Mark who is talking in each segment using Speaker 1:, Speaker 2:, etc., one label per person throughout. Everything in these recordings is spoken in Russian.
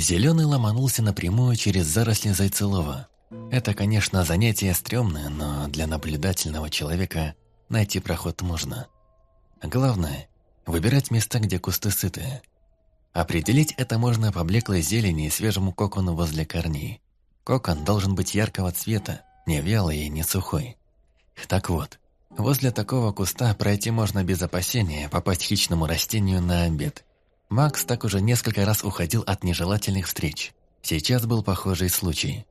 Speaker 1: Зеленый ломанулся напрямую через заросли Зайцелова. Это, конечно, занятие стрёмное, но для наблюдательного человека найти проход можно. Главное – выбирать места, где кусты сытые. Определить это можно по блеклой зелени и свежему кокону возле корней. Кокон должен быть яркого цвета, не вялый и не сухой. Так вот, возле такого куста пройти можно без опасения попасть хищному растению на обед. Макс так уже несколько раз уходил от нежелательных встреч. Сейчас был похожий случай.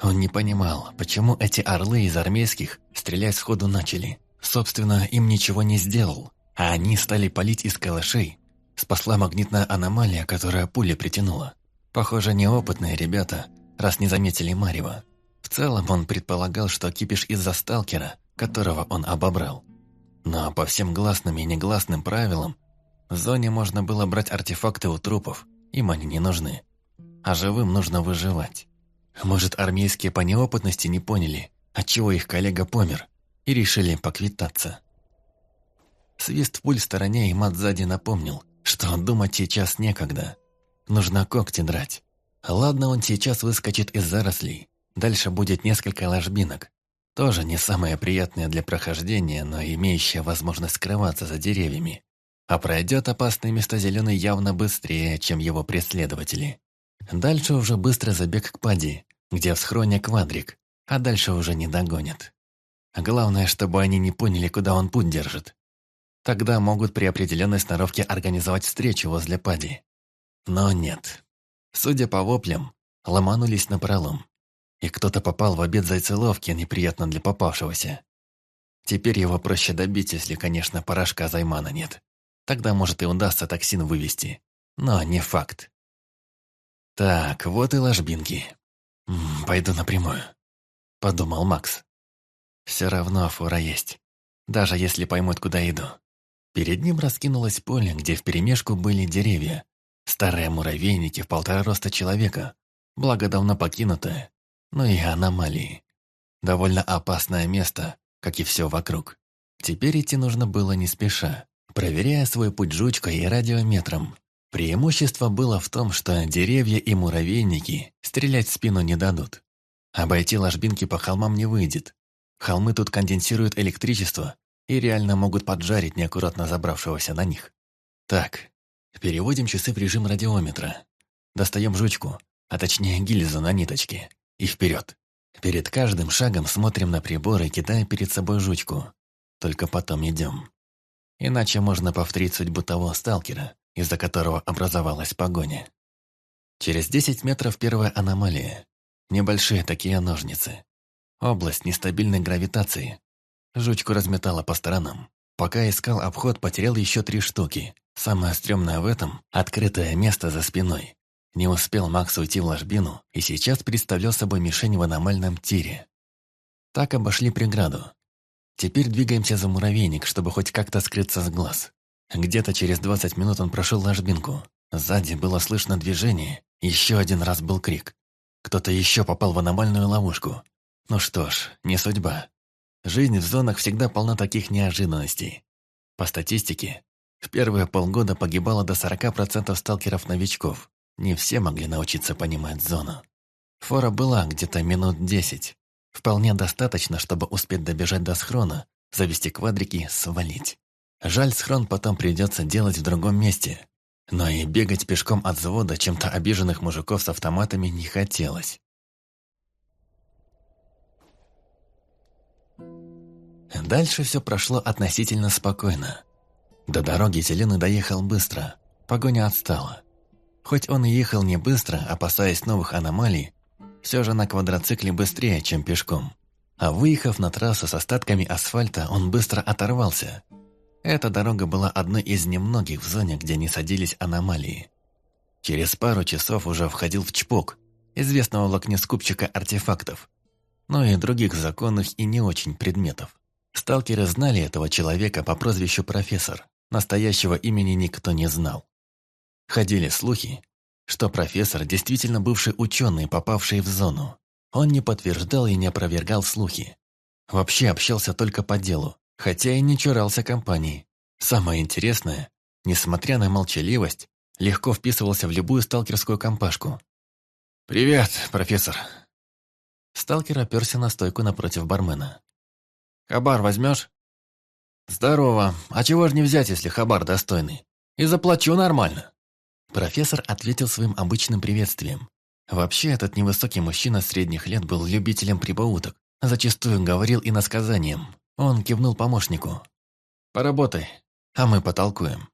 Speaker 1: Он не понимал, почему эти орлы из армейских стрелять сходу начали. Собственно, им ничего не сделал, а они стали палить из калашей. Спасла магнитная аномалия, которая пуля притянула. Похоже, неопытные ребята, раз не заметили Марева. В целом он предполагал, что кипиш из-за сталкера, которого он обобрал. Но по всем гласным и негласным правилам в зоне можно было брать артефакты у трупов, им они не нужны. А живым нужно выживать. Может, армейские по неопытности не поняли, отчего их коллега помер, и решили поквитаться. Свист пуль в стороне и мат сзади напомнил, что думать сейчас некогда. Нужно когти драть. Ладно, он сейчас выскочит из зарослей. Дальше будет несколько ложбинок. Тоже не самое приятное для прохождения, но имеющее возможность скрываться за деревьями. А пройдет опасные места зеленый явно быстрее, чем его преследователи. Дальше уже быстро забег к пади, где в схроне квадрик, а дальше уже не догонят. Главное, чтобы они не поняли, куда он путь держит. Тогда могут при определенной сноровке организовать встречу возле пади. Но нет. Судя по воплям, ломанулись на пролом. И кто-то попал в обед зайцеловки, неприятно для попавшегося. Теперь его проще добить, если, конечно, порошка Займана нет. Тогда, может, и удастся токсин вывести. Но не факт. Так, вот и ложбинки. М -м, пойду напрямую. Подумал Макс. Все равно фора есть. Даже если поймут, куда иду. Перед ним раскинулось поле, где вперемешку были деревья. Старые муравейники в полтора роста человека. Благо давно покинутое. Но и аномалии. Довольно опасное место, как и все вокруг. Теперь идти нужно было не спеша, проверяя свой путь жучкой и радиометром. Преимущество было в том, что деревья и муравейники стрелять в спину не дадут. Обойти ложбинки по холмам не выйдет. Холмы тут конденсируют электричество и реально могут поджарить неаккуратно забравшегося на них. Так, переводим часы в режим радиометра. Достаем жучку, а точнее гильзу на ниточке, и вперед. Перед каждым шагом смотрим на приборы, кидая перед собой жучку. Только потом идем. Иначе можно повторить судьбу того сталкера, из-за которого образовалась погоня. Через 10 метров первая аномалия. Небольшие такие ножницы. Область нестабильной гравитации. Жучку разметала по сторонам. Пока искал обход, потерял еще три штуки. Самое стрёмное в этом – открытое место за спиной. Не успел Макс уйти в ложбину и сейчас представлял собой мишень в аномальном тире. Так обошли преграду. Теперь двигаемся за муравейник, чтобы хоть как-то скрыться с глаз. Где-то через 20 минут он прошел ложбинку. Сзади было слышно движение, еще один раз был крик. Кто-то еще попал в аномальную ловушку. Ну что ж, не судьба. Жизнь в зонах всегда полна таких неожиданностей. По статистике, в первые полгода погибало до 40% сталкеров-новичков. Не все могли научиться понимать зону. Фора была где-то минут 10. Вполне достаточно, чтобы успеть добежать до схрона, завести квадрики, свалить. Жаль, схрон потом придется делать в другом месте. Но и бегать пешком от завода чем-то обиженных мужиков с автоматами не хотелось. Дальше все прошло относительно спокойно. До дороги Зеленый доехал быстро, погоня отстала. Хоть он и ехал не быстро, опасаясь новых аномалий, все же на квадроцикле быстрее, чем пешком. А выехав на трассу с остатками асфальта, он быстро оторвался – эта дорога была одной из немногих в зоне, где не садились аномалии. Через пару часов уже входил в чпок, известного лакнескупчика артефактов, но и других законных и не очень предметов. Сталкеры знали этого человека по прозвищу «профессор», настоящего имени никто не знал. Ходили слухи, что профессор действительно бывший ученый, попавший в зону. Он не подтверждал и не опровергал слухи. Вообще общался только по делу, хотя и не чурался компании. Самое интересное, несмотря на молчаливость, легко вписывался в любую сталкерскую компашку, «Привет, профессор». Сталкер оперся на стойку напротив бармена. «Хабар возьмешь?» «Здорово. А чего ж не взять, если хабар достойный? И заплачу нормально». Профессор ответил своим обычным приветствием. Вообще, этот невысокий мужчина средних лет был любителем прибауток, зачастую говорил и насказанием. Он кивнул помощнику. «Поработай, а мы потолкуем».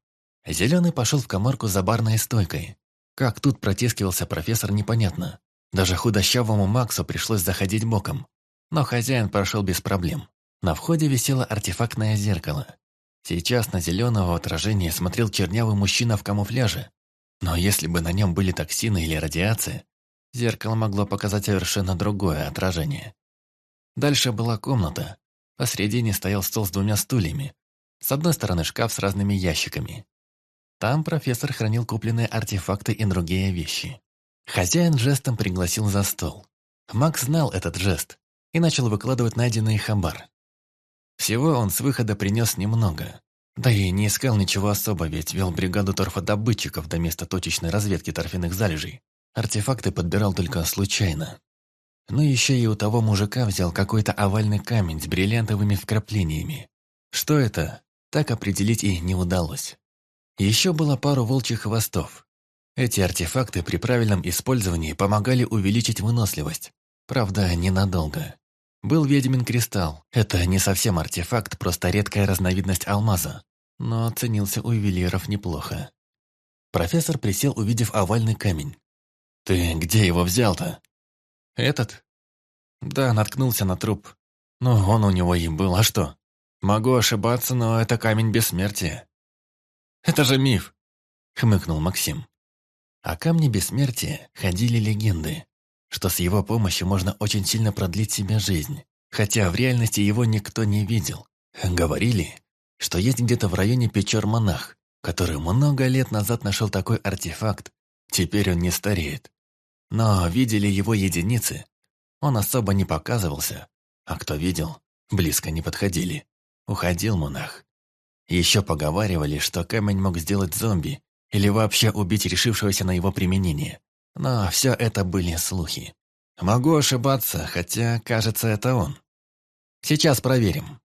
Speaker 1: Зеленый пошел в коморку за барной стойкой. Как тут протискивался профессор, непонятно. Даже худощавому Максу пришлось заходить боком. Но хозяин прошел без проблем. На входе висело артефактное зеркало. Сейчас на зеленого отражения смотрел чернявый мужчина в камуфляже. Но если бы на нем были токсины или радиация, зеркало могло показать совершенно другое отражение. Дальше была комната. Посредине стоял стол с двумя стульями. С одной стороны шкаф с разными ящиками. Там профессор хранил купленные артефакты и другие вещи. Хозяин жестом пригласил за стол. Макс знал этот жест и начал выкладывать найденный хабар. Всего он с выхода принес немного. Да и не искал ничего особо, ведь вел бригаду торфодобытчиков до места точечной разведки торфяных залежей. Артефакты подбирал только случайно. Ну еще и у того мужика взял какой-то овальный камень с бриллиантовыми вкраплениями. Что это, так определить и не удалось. Еще было пару волчьих хвостов. Эти артефакты при правильном использовании помогали увеличить выносливость. Правда, ненадолго. Был ведьмин кристалл. Это не совсем артефакт, просто редкая разновидность алмаза. Но ценился у ювелиров неплохо. Профессор присел, увидев овальный камень. «Ты где его взял-то?» «Этот?» «Да, наткнулся на труп. Ну, он у него и был, а что? Могу ошибаться, но это камень бессмертия». «Это же миф!» — хмыкнул Максим. О камне бессмертия ходили легенды что с его помощью можно очень сильно продлить себе жизнь, хотя в реальности его никто не видел. Говорили, что есть где-то в районе печер монах, который много лет назад нашел такой артефакт, теперь он не стареет. Но видели его единицы, он особо не показывался, а кто видел, близко не подходили. Уходил монах. Еще поговаривали, что камень мог сделать зомби или вообще убить решившегося на его применение. Но все это были слухи. Могу ошибаться, хотя, кажется, это он. Сейчас проверим.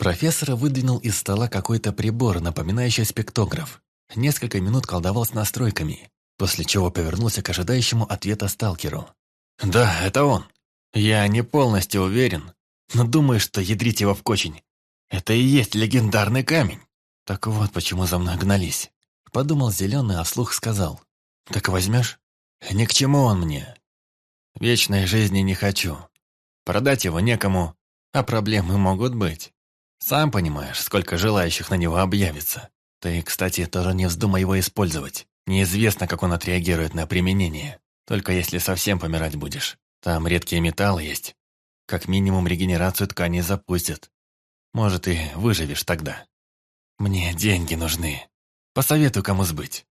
Speaker 1: Профессор выдвинул из стола какой-то прибор, напоминающий спектограф. Несколько минут колдовал с настройками, после чего повернулся к ожидающему ответа сталкеру. «Да, это он. Я не полностью уверен, но думаю, что ядрить его в кочень. Это и есть легендарный камень». «Так вот, почему за мной гнались». Подумал зеленый, а вслух сказал. «Так возьмешь?» Ни к чему он мне. Вечной жизни не хочу. Продать его некому, а проблемы могут быть. Сам понимаешь, сколько желающих на него объявится. Ты, кстати, тоже не вздумай его использовать. Неизвестно, как он отреагирует на применение. Только если совсем помирать будешь. Там редкие металлы есть. Как минимум регенерацию тканей запустят. Может, и выживешь тогда. Мне деньги нужны. Посоветую, кому сбыть.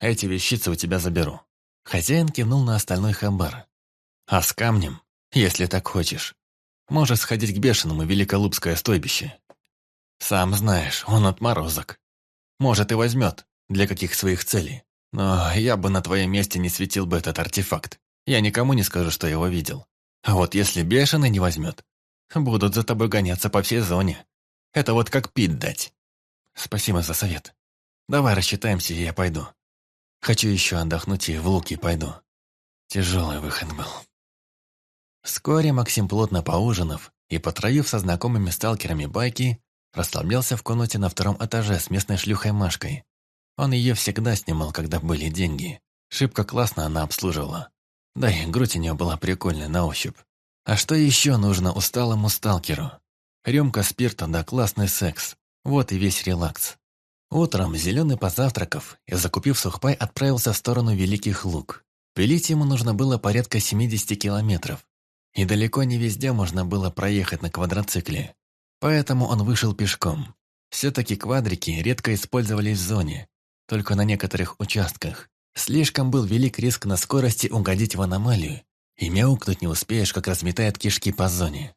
Speaker 1: Эти вещицы у тебя заберу. Хозяин кивнул на остальной хабар. «А с камнем, если так хочешь, можешь сходить к бешеному Великолупское стойбище. Сам знаешь, он отморозок. Может и возьмет, для каких своих целей. Но я бы на твоем месте не светил бы этот артефакт. Я никому не скажу, что его видел. А вот если бешеный не возьмет, будут за тобой гоняться по всей зоне. Это вот как пить дать. Спасибо за совет. Давай рассчитаемся, и я пойду. Хочу еще отдохнуть и в луки пойду. Тяжелый выход был. Вскоре Максим, плотно поужинав и потроив со знакомыми сталкерами байки, расслаблялся в комнате на втором этаже с местной шлюхой Машкой. Он ее всегда снимал, когда были деньги. Шибко классно она обслуживала. Да и грудь у нее была прикольная на ощупь. А что еще нужно усталому сталкеру? Рюмка спирта да классный секс. Вот и весь релакс. Утром Зеленый, позавтракав и закупив сухпай, отправился в сторону Великих Луг. Пилить ему нужно было порядка 70 километров. И далеко не везде можно было проехать на квадроцикле. Поэтому он вышел пешком. Все-таки квадрики редко использовались в зоне, только на некоторых участках. Слишком был велик риск на скорости угодить в аномалию, и мяукнуть не успеешь, как разметает кишки по зоне.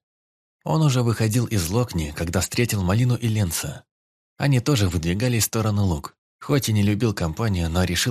Speaker 1: Он уже выходил из Локни, когда встретил Малину и Ленца. Они тоже выдвигались в сторону луг. Хоть и не любил компанию, но решил